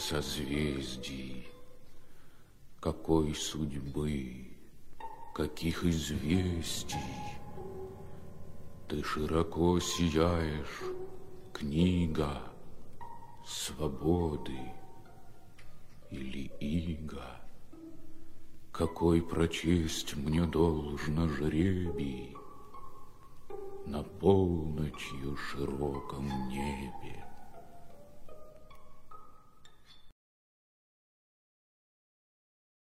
созвездий, какой судьбы, каких известий. Ты широко сияешь, книга свободы или ига. Какой прочесть мне должно жребий на полночью широком небе.